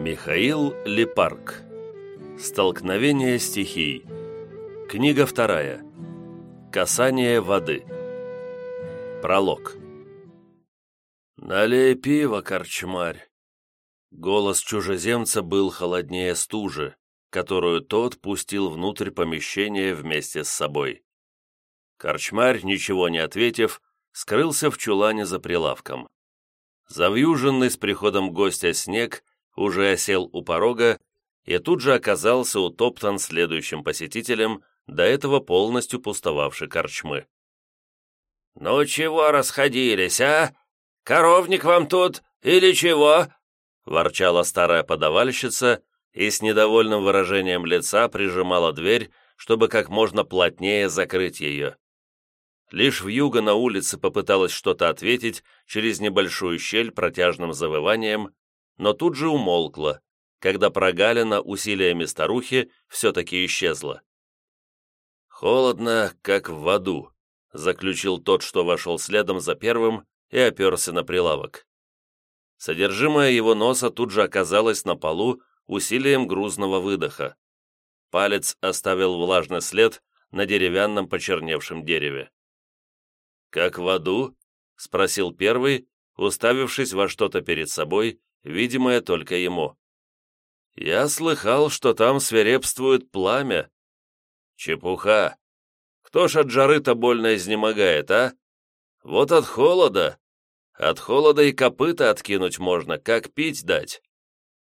Михаил Лепарк Столкновение стихий Книга вторая Касание воды Пролог «Налей пиво, корчмарь!» Голос чужеземца был холоднее стужи, которую тот пустил внутрь помещения вместе с собой. Корчмарь, ничего не ответив, скрылся в чулане за прилавком. Завьюженный с приходом гостя снег уже осел у порога и тут же оказался утоптан следующим посетителем, до этого полностью пустовавший корчмы. «Ну чего расходились, а? Коровник вам тут или чего?» ворчала старая подавальщица и с недовольным выражением лица прижимала дверь, чтобы как можно плотнее закрыть ее. Лишь вьюга на улице попыталась что-то ответить через небольшую щель протяжным завыванием, но тут же умолкла, когда прогалина усилиями старухи все-таки исчезла. «Холодно, как в аду», — заключил тот, что вошел следом за первым и оперся на прилавок. Содержимое его носа тут же оказалось на полу усилием грузного выдоха. Палец оставил влажный след на деревянном почерневшем дереве. «Как в аду?» — спросил первый, уставившись во что-то перед собой видимое только ему. «Я слыхал, что там свирепствует пламя». «Чепуха! Кто ж от жары-то больно изнемогает, а? Вот от холода. От холода и копыта откинуть можно, как пить дать.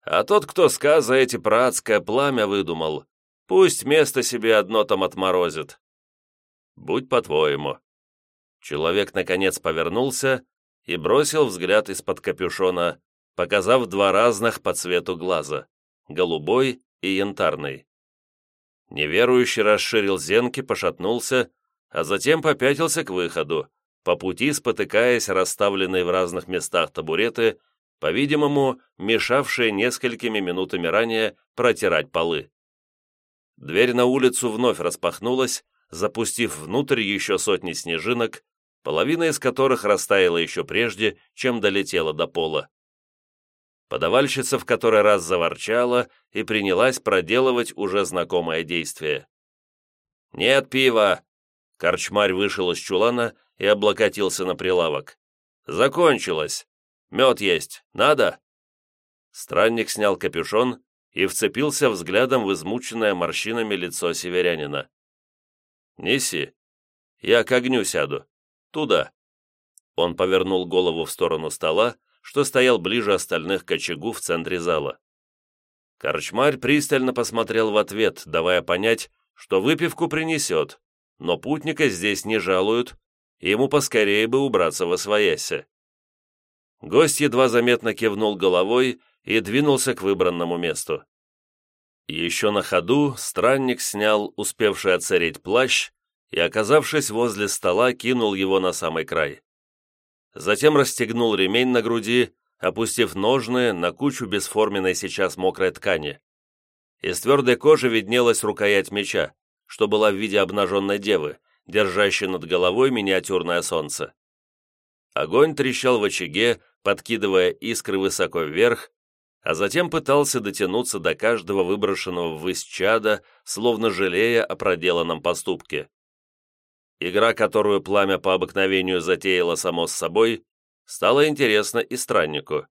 А тот, кто сказа эти пратское пламя выдумал, пусть место себе одно там отморозит. Будь по-твоему». Человек, наконец, повернулся и бросил взгляд из-под капюшона показав два разных по цвету глаза – голубой и янтарный. Неверующий расширил зенки, пошатнулся, а затем попятился к выходу, по пути спотыкаясь расставленные в разных местах табуреты, по-видимому, мешавшие несколькими минутами ранее протирать полы. Дверь на улицу вновь распахнулась, запустив внутрь еще сотни снежинок, половина из которых растаяла еще прежде, чем долетела до пола. Подавальщица в который раз заворчала и принялась проделывать уже знакомое действие. «Нет пива!» Корчмарь вышел из чулана и облокотился на прилавок. «Закончилось! Мед есть! Надо?» Странник снял капюшон и вцепился взглядом в измученное морщинами лицо северянина. «Неси. Я к огню сяду. Туда». Он повернул голову в сторону стола, что стоял ближе остальных к очагу в центре зала. Корчмарь пристально посмотрел в ответ, давая понять, что выпивку принесет, но путника здесь не жалуют, и ему поскорее бы убраться во своясе. Гость едва заметно кивнул головой и двинулся к выбранному месту. Еще на ходу странник снял успевший отсыреть плащ и, оказавшись возле стола, кинул его на самый край затем расстегнул ремень на груди, опустив ножны на кучу бесформенной сейчас мокрой ткани. Из твердой кожи виднелась рукоять меча, что была в виде обнаженной девы, держащей над головой миниатюрное солнце. Огонь трещал в очаге, подкидывая искры высоко вверх, а затем пытался дотянуться до каждого выброшенного ввысь чада, словно жалея о проделанном поступке. Игра, которую пламя по обыкновению затеяло само с собой, стала интересна и страннику.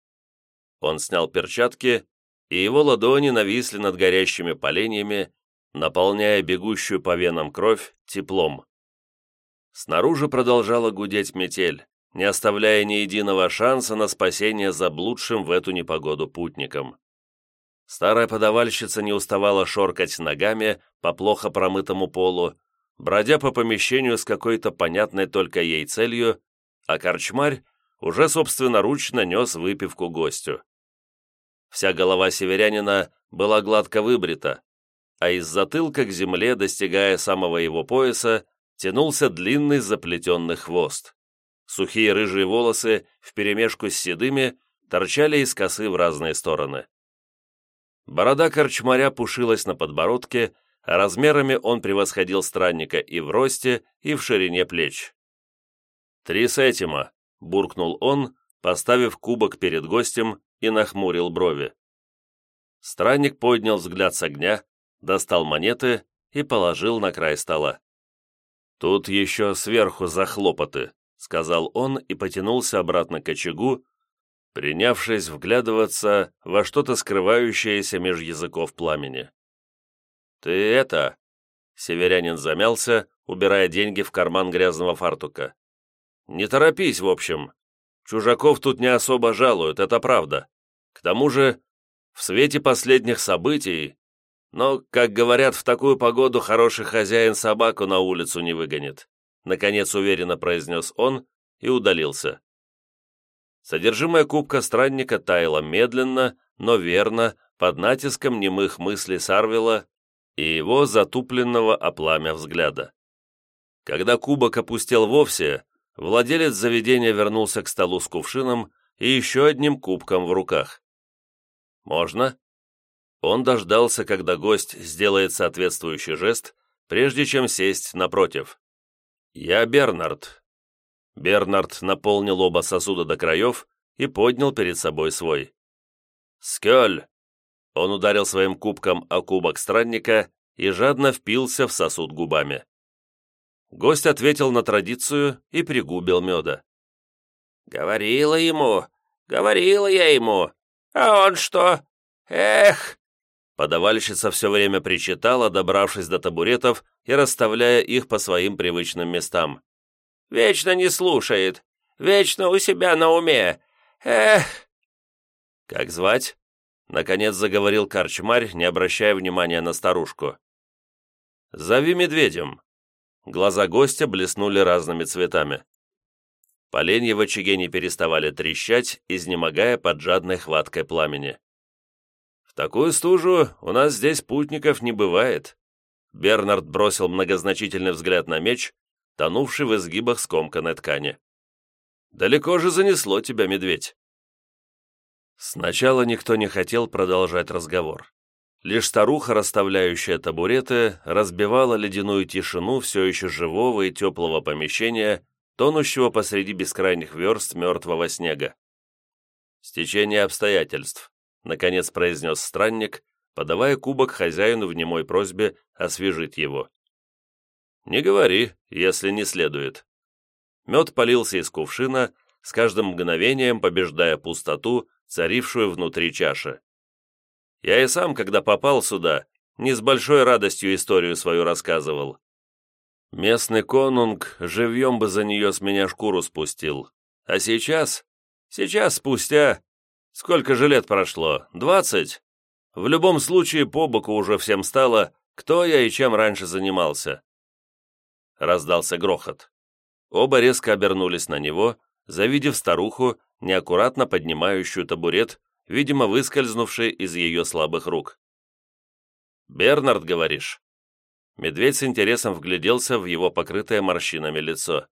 Он снял перчатки, и его ладони нависли над горящими поленьями, наполняя бегущую по венам кровь теплом. Снаружи продолжала гудеть метель, не оставляя ни единого шанса на спасение заблудшим в эту непогоду путникам. Старая подавальщица не уставала шоркать ногами по плохо промытому полу, бродя по помещению с какой-то понятной только ей целью, а корчмарь уже собственноручно нес выпивку гостю. Вся голова северянина была гладко выбрита, а из затылка к земле, достигая самого его пояса, тянулся длинный заплетенный хвост. Сухие рыжие волосы вперемешку с седыми торчали из косы в разные стороны. Борода корчмаря пушилась на подбородке, размерами он превосходил странника и в росте, и в ширине плеч. «Три сетима», — буркнул он, поставив кубок перед гостем и нахмурил брови. Странник поднял взгляд с огня, достал монеты и положил на край стола. «Тут еще сверху захлопоты», — сказал он и потянулся обратно к очагу, принявшись вглядываться во что-то скрывающееся меж языков пламени. «Ты это...» — северянин замялся, убирая деньги в карман грязного фартука. «Не торопись, в общем. Чужаков тут не особо жалуют, это правда. К тому же, в свете последних событий... Но, как говорят, в такую погоду хороший хозяин собаку на улицу не выгонит», наконец уверенно произнес он и удалился. Содержимое кубка странника таяло медленно, но верно, под натиском немых мыслей Сарвела и его затупленного о пламя взгляда. Когда кубок опустел вовсе, владелец заведения вернулся к столу с кувшином и еще одним кубком в руках. «Можно?» Он дождался, когда гость сделает соответствующий жест, прежде чем сесть напротив. «Я Бернард». Бернард наполнил оба сосуда до краев и поднял перед собой свой. «Скёль!» Он ударил своим кубком о кубок странника и жадно впился в сосуд губами. Гость ответил на традицию и пригубил меда. «Говорила ему, говорила я ему, а он что? Эх!» Подавальщица все время причитала, добравшись до табуретов и расставляя их по своим привычным местам. «Вечно не слушает, вечно у себя на уме. Эх!» «Как звать?» — наконец заговорил корчмарь, не обращая внимания на старушку. «Зови медведем», Глаза гостя блеснули разными цветами. Поленья в очаге не переставали трещать, изнемогая под жадной хваткой пламени. «В такую стужу у нас здесь путников не бывает», Бернард бросил многозначительный взгляд на меч, тонувший в изгибах скомканной ткани. «Далеко же занесло тебя, медведь!» Сначала никто не хотел продолжать разговор. Лишь старуха, расставляющая табуреты, разбивала ледяную тишину все еще живого и теплого помещения, тонущего посреди бескрайних верст мертвого снега. «Стечение обстоятельств», — наконец произнес странник, подавая кубок хозяину в немой просьбе освежить его. «Не говори, если не следует». Мед полился из кувшина, с каждым мгновением побеждая пустоту, царившую внутри чаши. Я и сам, когда попал сюда, не с большой радостью историю свою рассказывал. Местный конунг живьем бы за нее с меня шкуру спустил. А сейчас? Сейчас спустя... Сколько же лет прошло? Двадцать? В любом случае, по боку уже всем стало, кто я и чем раньше занимался. Раздался грохот. Оба резко обернулись на него, завидев старуху, неаккуратно поднимающую табурет видимо, выскользнувший из ее слабых рук. «Бернард, говоришь?» Медведь с интересом вгляделся в его покрытое морщинами лицо.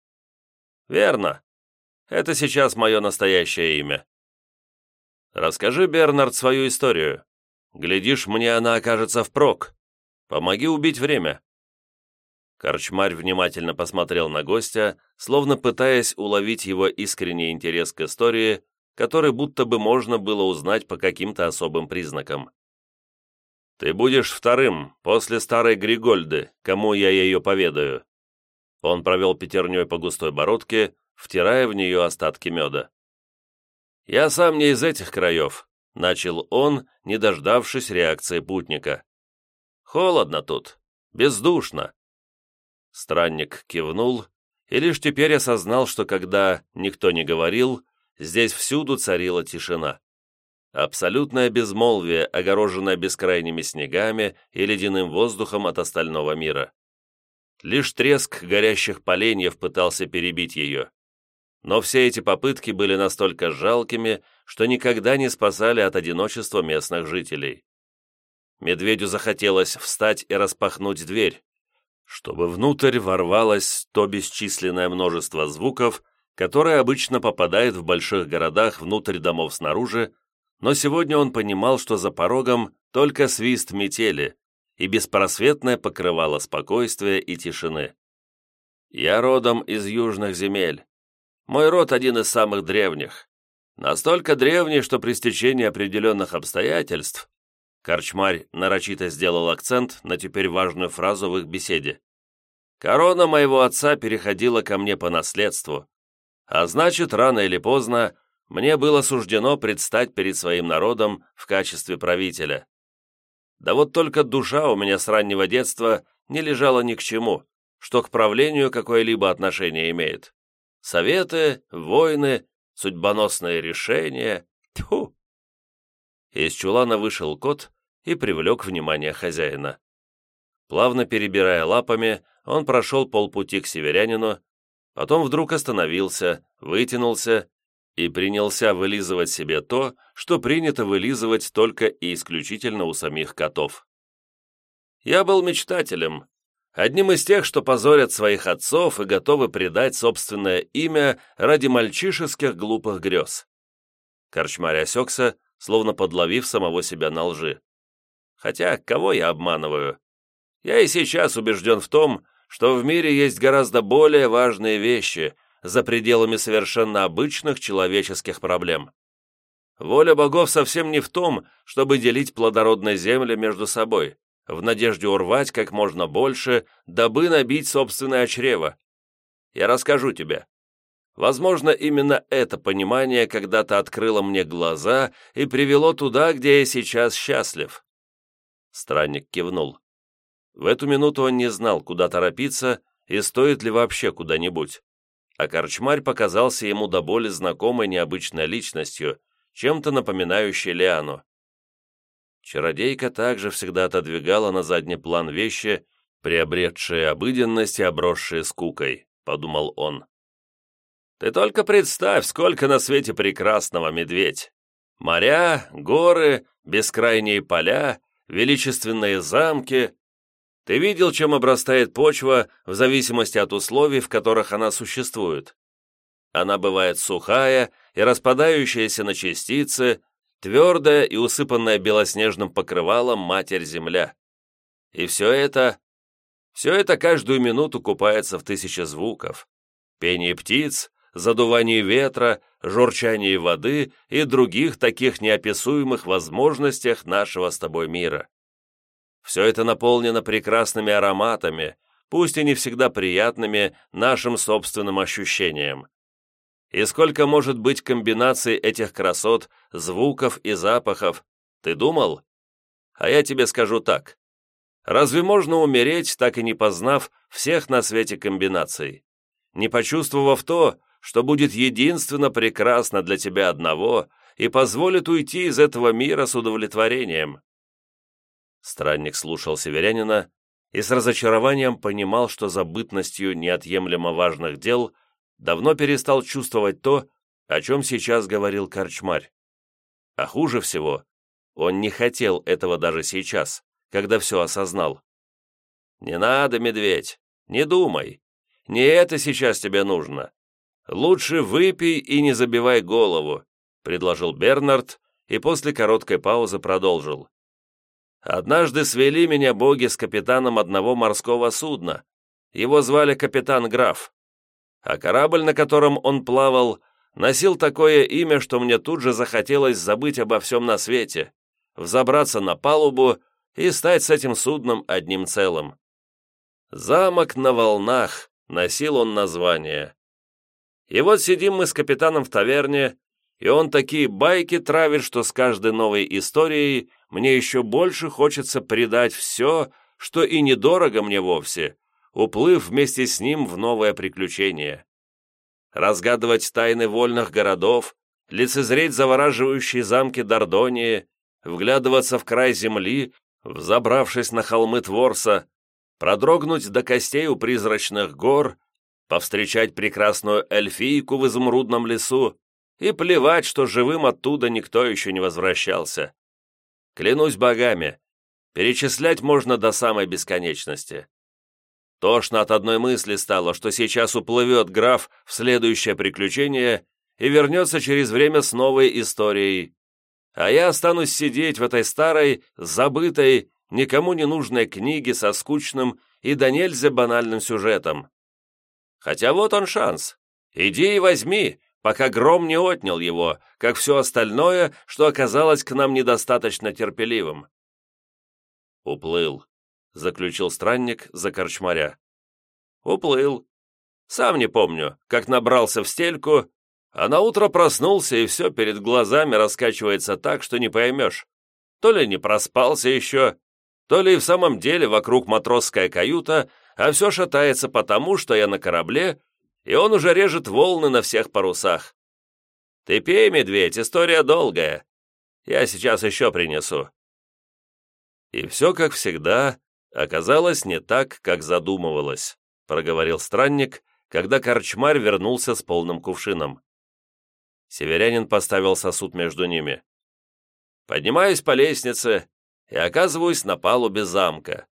«Верно. Это сейчас мое настоящее имя. Расскажи, Бернард, свою историю. Глядишь, мне она окажется впрок. Помоги убить время». Корчмарь внимательно посмотрел на гостя, словно пытаясь уловить его искренний интерес к истории, который будто бы можно было узнать по каким-то особым признакам. «Ты будешь вторым, после старой Григольды, кому я ее поведаю». Он провел пятерней по густой бородке, втирая в нее остатки меда. «Я сам не из этих краев», — начал он, не дождавшись реакции путника. «Холодно тут, бездушно». Странник кивнул и лишь теперь осознал, что когда никто не говорил, здесь всюду царила тишина. Абсолютное безмолвие, огороженное бескрайними снегами и ледяным воздухом от остального мира. Лишь треск горящих поленьев пытался перебить ее. Но все эти попытки были настолько жалкими, что никогда не спасали от одиночества местных жителей. Медведю захотелось встать и распахнуть дверь, чтобы внутрь ворвалось то бесчисленное множество звуков, которая обычно попадает в больших городах внутрь домов снаружи, но сегодня он понимал, что за порогом только свист метели и беспросветное покрывало спокойствия и тишины. «Я родом из южных земель. Мой род один из самых древних. Настолько древний, что при стечении определенных обстоятельств Корчмарь нарочито сделал акцент на теперь важную фразу в их беседе. «Корона моего отца переходила ко мне по наследству, а значит, рано или поздно мне было суждено предстать перед своим народом в качестве правителя. Да вот только душа у меня с раннего детства не лежала ни к чему, что к правлению какое-либо отношение имеет. Советы, войны, судьбоносные решения. Тьфу! Из чулана вышел кот и привлек внимание хозяина. Плавно перебирая лапами, он прошел полпути к северянину, потом вдруг остановился, вытянулся и принялся вылизывать себе то, что принято вылизывать только и исключительно у самих котов. Я был мечтателем, одним из тех, что позорят своих отцов и готовы предать собственное имя ради мальчишеских глупых грез. Корчмарь осекся, словно подловив самого себя на лжи. Хотя, кого я обманываю? Я и сейчас убежден в том, что в мире есть гораздо более важные вещи, за пределами совершенно обычных человеческих проблем. Воля богов совсем не в том, чтобы делить плодородные земли между собой, в надежде урвать как можно больше, дабы набить собственное чрево. Я расскажу тебе. Возможно, именно это понимание когда-то открыло мне глаза и привело туда, где я сейчас счастлив. Странник кивнул. В эту минуту он не знал, куда торопиться и стоит ли вообще куда-нибудь а корчмарь показался ему до боли знакомой необычной личностью, чем-то напоминающей Лиану. Чародейка также всегда отодвигала на задний план вещи, приобретшие обыденность и обросшие скукой, подумал он. «Ты только представь, сколько на свете прекрасного, медведь! Моря, горы, бескрайние поля, величественные замки, ты видел, чем обрастает почва в зависимости от условий, в которых она существует? Она бывает сухая и распадающаяся на частицы, твердая и усыпанная белоснежным покрывалом Матерь-Земля. И все это... Все это каждую минуту купается в тысяче звуков. Пение птиц, задувание ветра, журчание воды и других таких неописуемых возможностях нашего с тобой мира. Все это наполнено прекрасными ароматами, пусть и не всегда приятными нашим собственным ощущениям. И сколько может быть комбинаций этих красот, звуков и запахов, ты думал? А я тебе скажу так. Разве можно умереть, так и не познав всех на свете комбинаций? Не почувствовав то, что будет единственно прекрасно для тебя одного и позволит уйти из этого мира с удовлетворением? Странник слушал северянина и с разочарованием понимал, что за бытностью неотъемлемо важных дел давно перестал чувствовать то, о чем сейчас говорил корчмарь. А хуже всего, он не хотел этого даже сейчас, когда все осознал. «Не надо, медведь, не думай. Не это сейчас тебе нужно. Лучше выпей и не забивай голову», предложил Бернард и после короткой паузы продолжил. Однажды свели меня боги с капитаном одного морского судна. Его звали капитан Граф. А корабль, на котором он плавал, носил такое имя, что мне тут же захотелось забыть обо всем на свете, взобраться на палубу и стать с этим судном одним целым. «Замок на волнах» носил он название. И вот сидим мы с капитаном в таверне, и он такие байки травит, что с каждой новой историей мне еще больше хочется предать все, что и недорого мне вовсе, уплыв вместе с ним в новое приключение. Разгадывать тайны вольных городов, лицезреть завораживающие замки Дордонии, вглядываться в край земли, взобравшись на холмы Творса, продрогнуть до костей у призрачных гор, повстречать прекрасную эльфийку в изумрудном лесу и плевать, что живым оттуда никто еще не возвращался. Клянусь богами, перечислять можно до самой бесконечности. Тошно от одной мысли стало, что сейчас уплывет граф в следующее приключение и вернется через время с новой историей. А я останусь сидеть в этой старой, забытой, никому не нужной книге со скучным и до нельзя банальным сюжетом. Хотя вот он шанс. Иди и возьми, пока гром не отнял его, как все остальное, что оказалось к нам недостаточно терпеливым. «Уплыл», — заключил странник за корчмаря. «Уплыл. Сам не помню, как набрался в стельку, а на утро проснулся, и все перед глазами раскачивается так, что не поймешь. То ли не проспался еще, то ли и в самом деле вокруг матросская каюта, а все шатается потому, что я на корабле, и он уже режет волны на всех парусах. Ты пей, медведь, история долгая. Я сейчас еще принесу». И все, как всегда, оказалось не так, как задумывалось, проговорил странник, когда корчмарь вернулся с полным кувшином. Северянин поставил сосуд между ними. Поднимаюсь по лестнице и оказываюсь на палубе замка.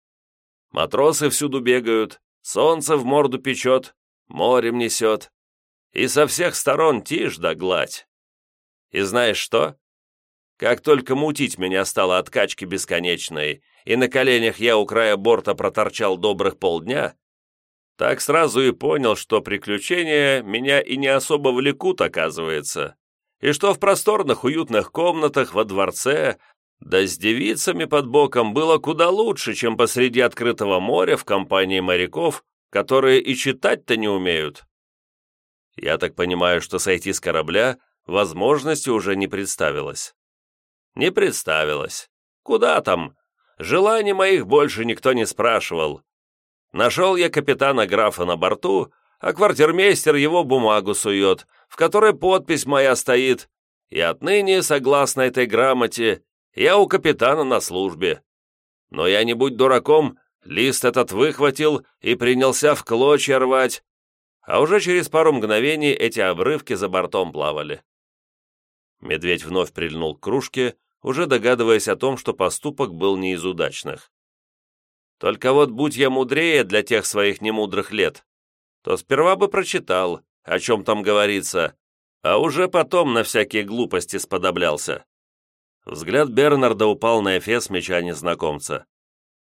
Матросы всюду бегают, солнце в морду печет, морем несет, и со всех сторон тишь да гладь. И знаешь что? Как только мутить меня стало от качки бесконечной, и на коленях я у края борта проторчал добрых полдня, так сразу и понял, что приключения меня и не особо влекут, оказывается, и что в просторных уютных комнатах во дворце да с девицами под боком было куда лучше, чем посреди открытого моря в компании моряков, которые и читать-то не умеют. Я так понимаю, что сойти с корабля возможности уже не представилось. Не представилось. Куда там? Желаний моих больше никто не спрашивал. Нашел я капитана графа на борту, а квартирмейстер его бумагу сует, в которой подпись моя стоит, и отныне, согласно этой грамоте, я у капитана на службе. Но я, не будь дураком, лист этот выхватил и принялся в клочья рвать, а уже через пару мгновений эти обрывки за бортом плавали. Медведь вновь прильнул к кружке, уже догадываясь о том, что поступок был не из удачных. Только вот будь я мудрее для тех своих немудрых лет, то сперва бы прочитал, о чем там говорится, а уже потом на всякие глупости сподоблялся. Взгляд Бернарда упал на эфес меча незнакомца.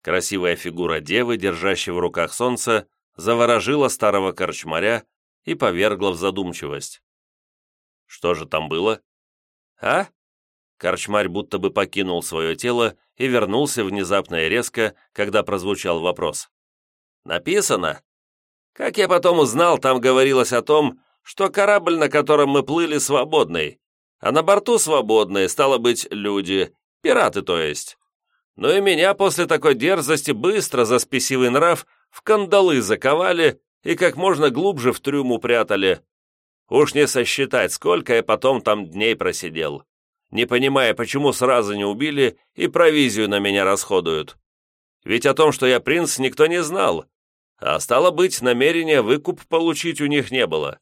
Красивая фигура девы, держащей в руках солнце, заворожила старого корчмаря и повергла в задумчивость. Что же там было? А? Корчмарь будто бы покинул свое тело и вернулся внезапно и резко, когда прозвучал вопрос. «Написано?» «Как я потом узнал, там говорилось о том, что корабль, на котором мы плыли, свободный, а на борту свободные, стало быть, люди, пираты то есть. Но и меня после такой дерзости быстро за спесивый нрав в кандалы заковали и как можно глубже в трюм упрятали. Уж не сосчитать, сколько я потом там дней просидел, не понимая, почему сразу не убили и провизию на меня расходуют. Ведь о том, что я принц, никто не знал, а стало быть, намерения выкуп получить у них не было.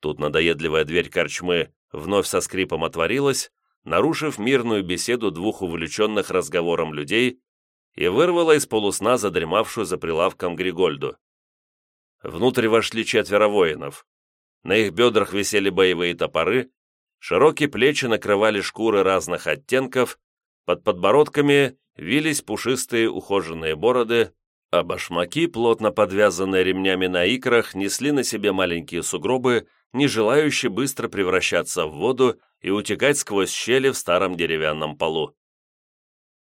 Тут надоедливая дверь корчмы вновь со скрипом отворилась, нарушив мирную беседу двух увлеченных разговором людей и вырвала из полусна задремавшую за прилавком Григольду. Внутрь вошли четверо воинов. На их бедрах висели боевые топоры, широкие плечи накрывали шкуры разных оттенков, под подбородками вились пушистые ухоженные бороды, а башмаки, плотно подвязанные ремнями на икрах, несли на себе маленькие сугробы, не желающие быстро превращаться в воду и утекать сквозь щели в старом деревянном полу.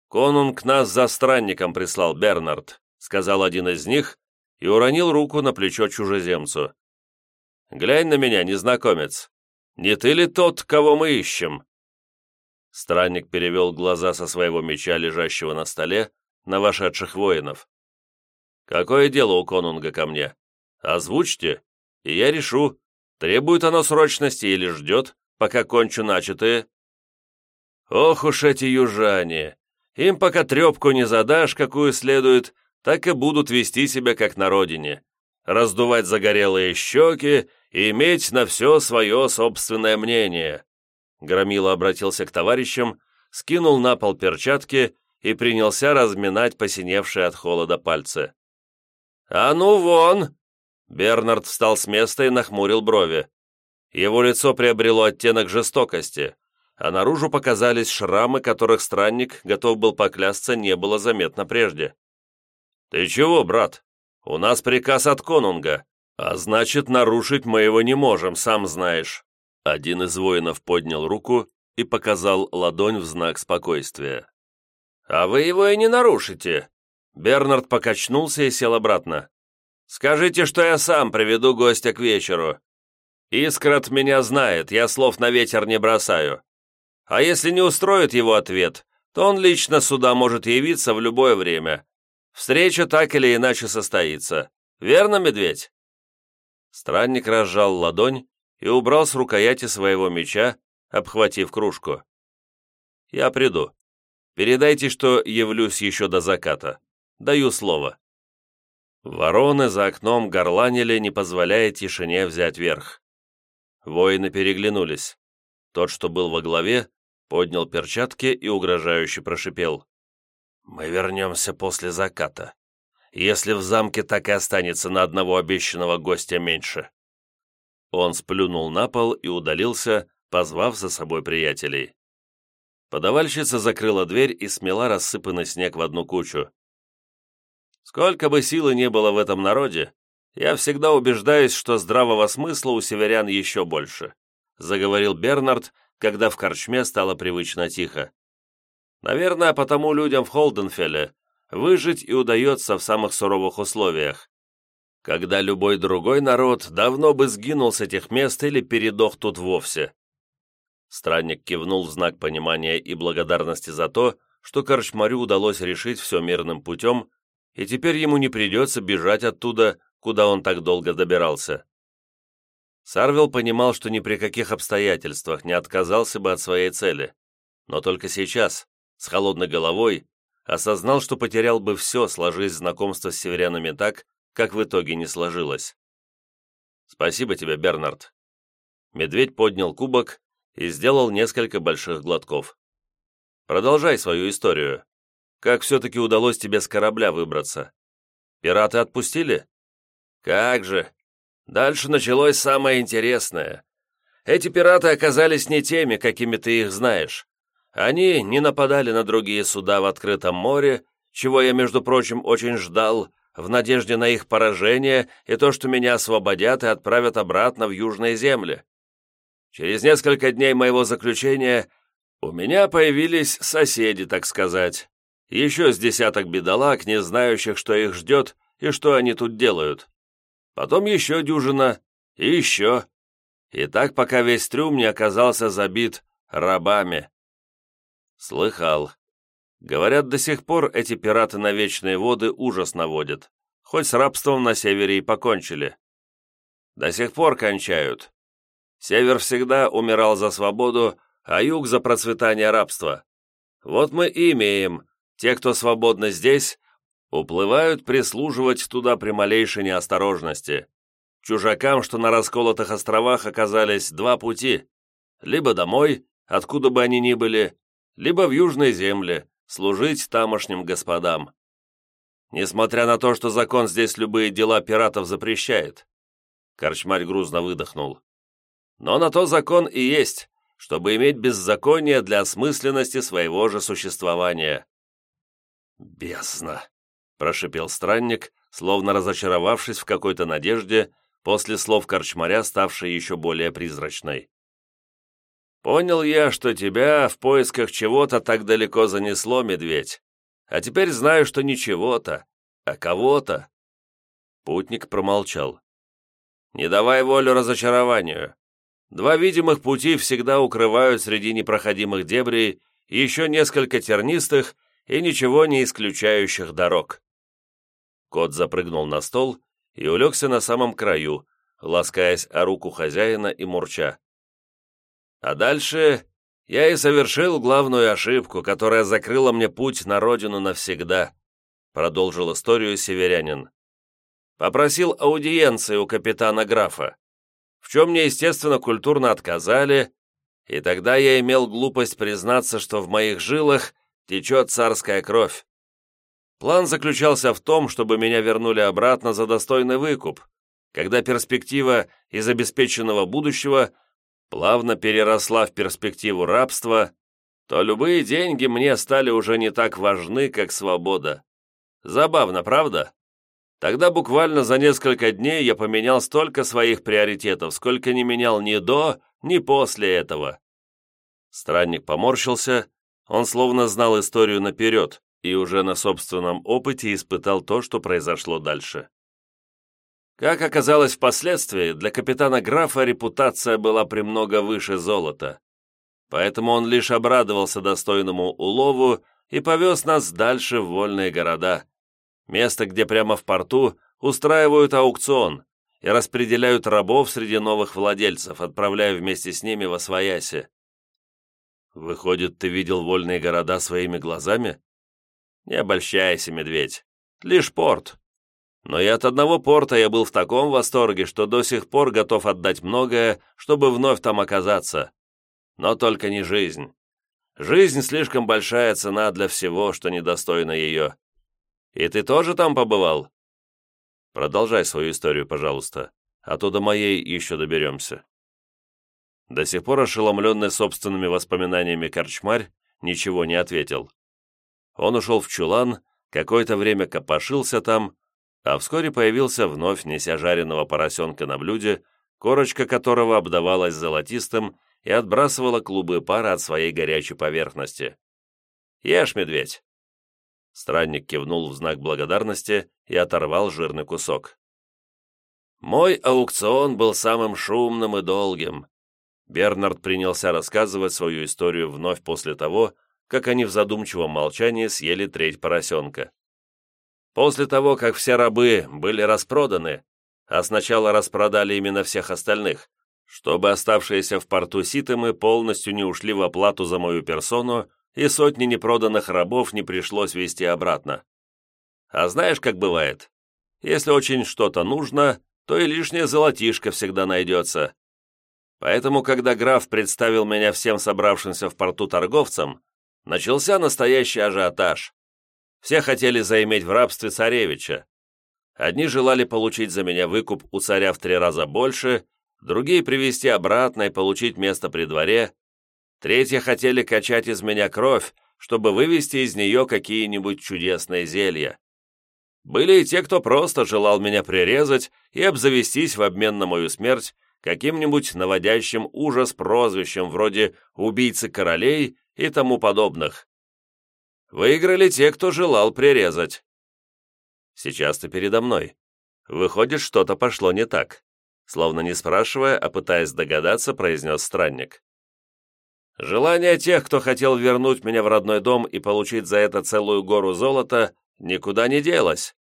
«Конунг нас за странником прислал, Бернард», — сказал один из них и уронил руку на плечо чужеземцу. «Глянь на меня, незнакомец. Не ты ли тот, кого мы ищем?» Странник перевел глаза со своего меча, лежащего на столе, на вошедших воинов. «Какое дело у конунга ко мне? Озвучьте, и я решу, требует оно срочности или ждет, пока кончу начатое». «Ох уж эти южане! Им пока трепку не задашь, какую следует, так и будут вести себя как на родине, раздувать загорелые щеки и иметь на все свое собственное мнение». Громила обратился к товарищам, скинул на пол перчатки и принялся разминать посиневшие от холода пальцы. «А ну вон!» Бернард встал с места и нахмурил брови. Его лицо приобрело оттенок жестокости, а наружу показались шрамы, которых странник готов был поклясться не было заметно прежде. «Ты чего, брат? У нас приказ от конунга, а значит, нарушить мы его не можем, сам знаешь». Один из воинов поднял руку и показал ладонь в знак спокойствия. «А вы его и не нарушите!» Бернард покачнулся и сел обратно. «Скажите, что я сам приведу гостя к вечеру. Искрот меня знает, я слов на ветер не бросаю. А если не устроит его ответ, то он лично сюда может явиться в любое время. Встреча так или иначе состоится. Верно, медведь?» Странник разжал ладонь и убрал с рукояти своего меча, обхватив кружку. «Я приду. Передайте, что явлюсь еще до заката. Даю слово». Вороны за окном горланили, не позволяя тишине взять верх. Воины переглянулись. Тот, что был во главе, поднял перчатки и угрожающе прошипел. «Мы вернемся после заката, если в замке так и останется на одного обещанного гостя меньше». Он сплюнул на пол и удалился, позвав за собой приятелей. Подавальщица закрыла дверь и смела рассыпанный снег в одну кучу. Сколько бы силы не было в этом народе, я всегда убеждаюсь, что здравого смысла у северян еще больше», заговорил Бернард, когда в корчме стало привычно тихо. «Наверное, потому людям в Холденфелле выжить и удается в самых суровых условиях, когда любой другой народ давно бы сгинул с этих мест или передох тут вовсе». Странник кивнул в знак понимания и благодарности за то, что Корчмарю удалось решить все мирным путем и теперь ему не придется бежать оттуда, куда он так долго добирался. Сарвел понимал, что ни при каких обстоятельствах не отказался бы от своей цели, но только сейчас, с холодной головой, осознал, что потерял бы все, сложись знакомство с северянами так, как в итоге не сложилось. «Спасибо тебе, Бернард». Медведь поднял кубок и сделал несколько больших глотков. «Продолжай свою историю. Как все-таки удалось тебе с корабля выбраться? Пираты отпустили? Как же. Дальше началось самое интересное. Эти пираты оказались не теми, какими ты их знаешь. Они не нападали на другие суда в открытом море, чего я, между прочим, очень ждал, в надежде на их поражение и то, что меня освободят и отправят обратно в южные земли. Через несколько дней моего заключения у меня появились соседи, так сказать еще с десяток бедолаг, не знающих, что их ждет и что они тут делают. Потом еще дюжина, и еще. И так, пока весь трюм не оказался забит рабами. Слыхал. Говорят, до сих пор эти пираты на вечные воды ужас наводят, хоть с рабством на севере и покончили. До сих пор кончают. Север всегда умирал за свободу, а юг за процветание рабства. Вот мы и имеем те, кто свободно здесь, уплывают прислуживать туда при малейшей неосторожности. Чужакам, что на расколотых островах оказались два пути. Либо домой, откуда бы они ни были, либо в южной земле, служить тамошним господам. Несмотря на то, что закон здесь любые дела пиратов запрещает. Корчмарь грузно выдохнул. Но на то закон и есть, чтобы иметь беззаконие для осмысленности своего же существования. «Бездна!» – прошипел странник, словно разочаровавшись в какой-то надежде после слов корчмаря, ставшей еще более призрачной. «Понял я, что тебя в поисках чего-то так далеко занесло, медведь, а теперь знаю, что не чего-то, а кого-то». Путник промолчал. «Не давай волю разочарованию. Два видимых пути всегда укрывают среди непроходимых дебрей еще несколько тернистых и ничего не исключающих дорог. Кот запрыгнул на стол и улегся на самом краю, ласкаясь о руку хозяина и мурча. А дальше я и совершил главную ошибку, которая закрыла мне путь на родину навсегда, продолжил историю северянин. Попросил аудиенции у капитана графа, в чем мне, естественно, культурно отказали, и тогда я имел глупость признаться, что в моих жилах течет царская кровь. План заключался в том, чтобы меня вернули обратно за достойный выкуп, когда перспектива из обеспеченного будущего плавно переросла в перспективу рабства, то любые деньги мне стали уже не так важны, как свобода. Забавно, правда? Тогда буквально за несколько дней я поменял столько своих приоритетов, сколько не менял ни до, ни после этого. Странник поморщился, Он словно знал историю наперед и уже на собственном опыте испытал то, что произошло дальше. Как оказалось впоследствии, для капитана Графа репутация была премного выше золота. Поэтому он лишь обрадовался достойному улову и повез нас дальше в вольные города, место, где прямо в порту устраивают аукцион и распределяют рабов среди новых владельцев, отправляя вместе с ними во свояси. «Выходит, ты видел вольные города своими глазами?» «Не обольщайся, медведь. Лишь порт. Но и от одного порта я был в таком восторге, что до сих пор готов отдать многое, чтобы вновь там оказаться. Но только не жизнь. Жизнь слишком большая цена для всего, что недостойно ее. И ты тоже там побывал?» «Продолжай свою историю, пожалуйста, а то до моей еще доберемся». До сих пор ошеломленный собственными воспоминаниями корчмарь ничего не ответил. Он ушел в чулан, какое-то время копошился там, а вскоре появился вновь, неся жареного поросенка на блюде, корочка которого обдавалась золотистым и отбрасывала клубы пара от своей горячей поверхности. «Ешь, медведь!» Странник кивнул в знак благодарности и оторвал жирный кусок. «Мой аукцион был самым шумным и долгим». Бернард принялся рассказывать свою историю вновь после того, как они в задумчивом молчании съели треть поросенка. После того, как все рабы были распроданы, а сначала распродали именно всех остальных, чтобы оставшиеся в порту ситымы полностью не ушли в оплату за мою персону и сотни непроданных рабов не пришлось везти обратно. А знаешь, как бывает? Если очень что-то нужно, то и лишняя золотишко всегда найдется. Поэтому, когда граф представил меня всем собравшимся в порту торговцам, начался настоящий ажиотаж. Все хотели заиметь в рабстве царевича. Одни желали получить за меня выкуп у царя в три раза больше, другие привести обратно и получить место при дворе, третьи хотели качать из меня кровь, чтобы вывести из нее какие-нибудь чудесные зелья. Были и те, кто просто желал меня прирезать и обзавестись в обмен на мою смерть каким-нибудь наводящим ужас прозвищем вроде «убийцы королей» и тому подобных. Выиграли те, кто желал прирезать. Сейчас ты передо мной. Выходит, что-то пошло не так. Словно не спрашивая, а пытаясь догадаться, произнес странник. Желание тех, кто хотел вернуть меня в родной дом и получить за это целую гору золота, никуда не делось.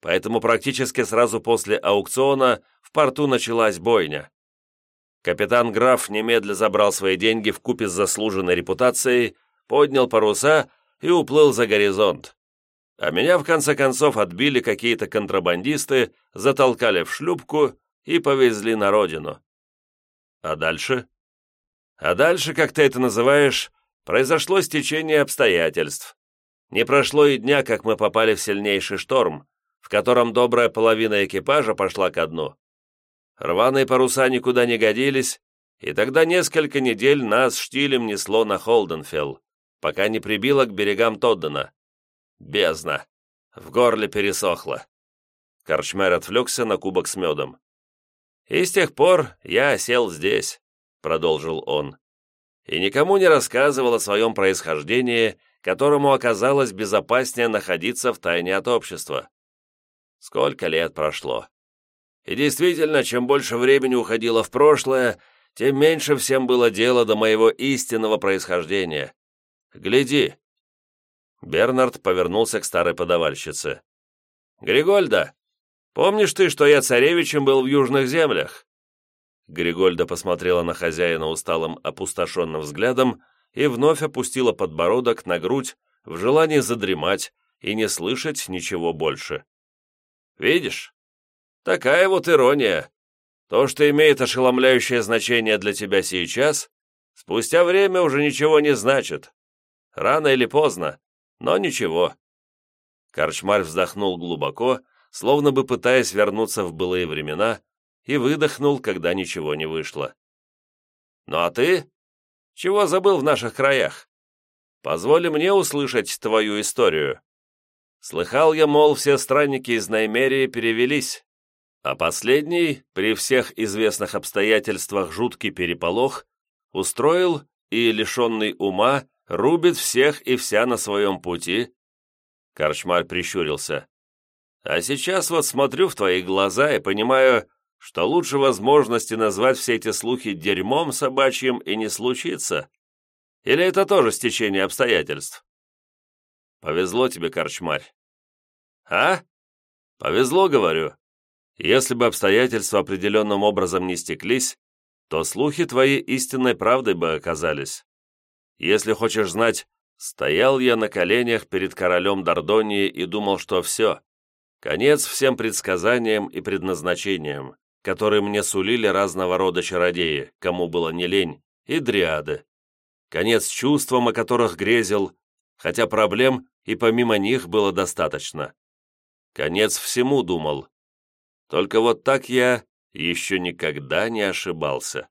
Поэтому практически сразу после аукциона в порту началась бойня. Капитан Граф немедля забрал свои деньги в купе с заслуженной репутацией, поднял паруса и уплыл за горизонт. А меня, в конце концов, отбили какие-то контрабандисты, затолкали в шлюпку и повезли на родину. А дальше? А дальше, как ты это называешь, произошло стечение обстоятельств. Не прошло и дня, как мы попали в сильнейший шторм, в котором добрая половина экипажа пошла ко дну. Рваные паруса никуда не годились, и тогда несколько недель нас штилем несло на Холденфелл пока не прибило к берегам Тоддена. Бездна. В горле пересохло. Корчмер отвлекся на кубок с медом. «И с тех пор я сел здесь», — продолжил он, «и никому не рассказывал о своем происхождении, которому оказалось безопаснее находиться в тайне от общества. Сколько лет прошло. И действительно, чем больше времени уходило в прошлое, тем меньше всем было дела до моего истинного происхождения. Гляди!» Бернард повернулся к старой подавальщице. «Григольда, помнишь ты, что я царевичем был в южных землях?» Григольда посмотрела на хозяина усталым, опустошенным взглядом и вновь опустила подбородок на грудь в желании задремать и не слышать ничего больше. «Видишь? Такая вот ирония. То, что имеет ошеломляющее значение для тебя сейчас, спустя время уже ничего не значит. Рано или поздно, но ничего». Корчмарь вздохнул глубоко, словно бы пытаясь вернуться в былые времена, и выдохнул, когда ничего не вышло. «Ну а ты? Чего забыл в наших краях? Позволь мне услышать твою историю. Слыхал я, мол, все странники из Наймерии перевелись, а последний, при всех известных обстоятельствах жуткий переполох, устроил и, лишенный ума, рубит всех и вся на своем пути?» Корчмарь прищурился. «А сейчас вот смотрю в твои глаза и понимаю, что лучше возможности назвать все эти слухи дерьмом собачьим и не случится. Или это тоже стечение обстоятельств?» «Повезло тебе, Корчмарь». «А? Повезло, говорю. Если бы обстоятельства определенным образом не стеклись, то слухи твои истинной правдой бы оказались. Если хочешь знать, стоял я на коленях перед королем Дордонии и думал, что все, конец всем предсказаниям и предназначениям, которые мне сулили разного рода чародеи, кому было не лень, и дриады. Конец чувствам, о которых грезил, хотя проблем и помимо них было достаточно. Конец всему думал, только вот так я еще никогда не ошибался.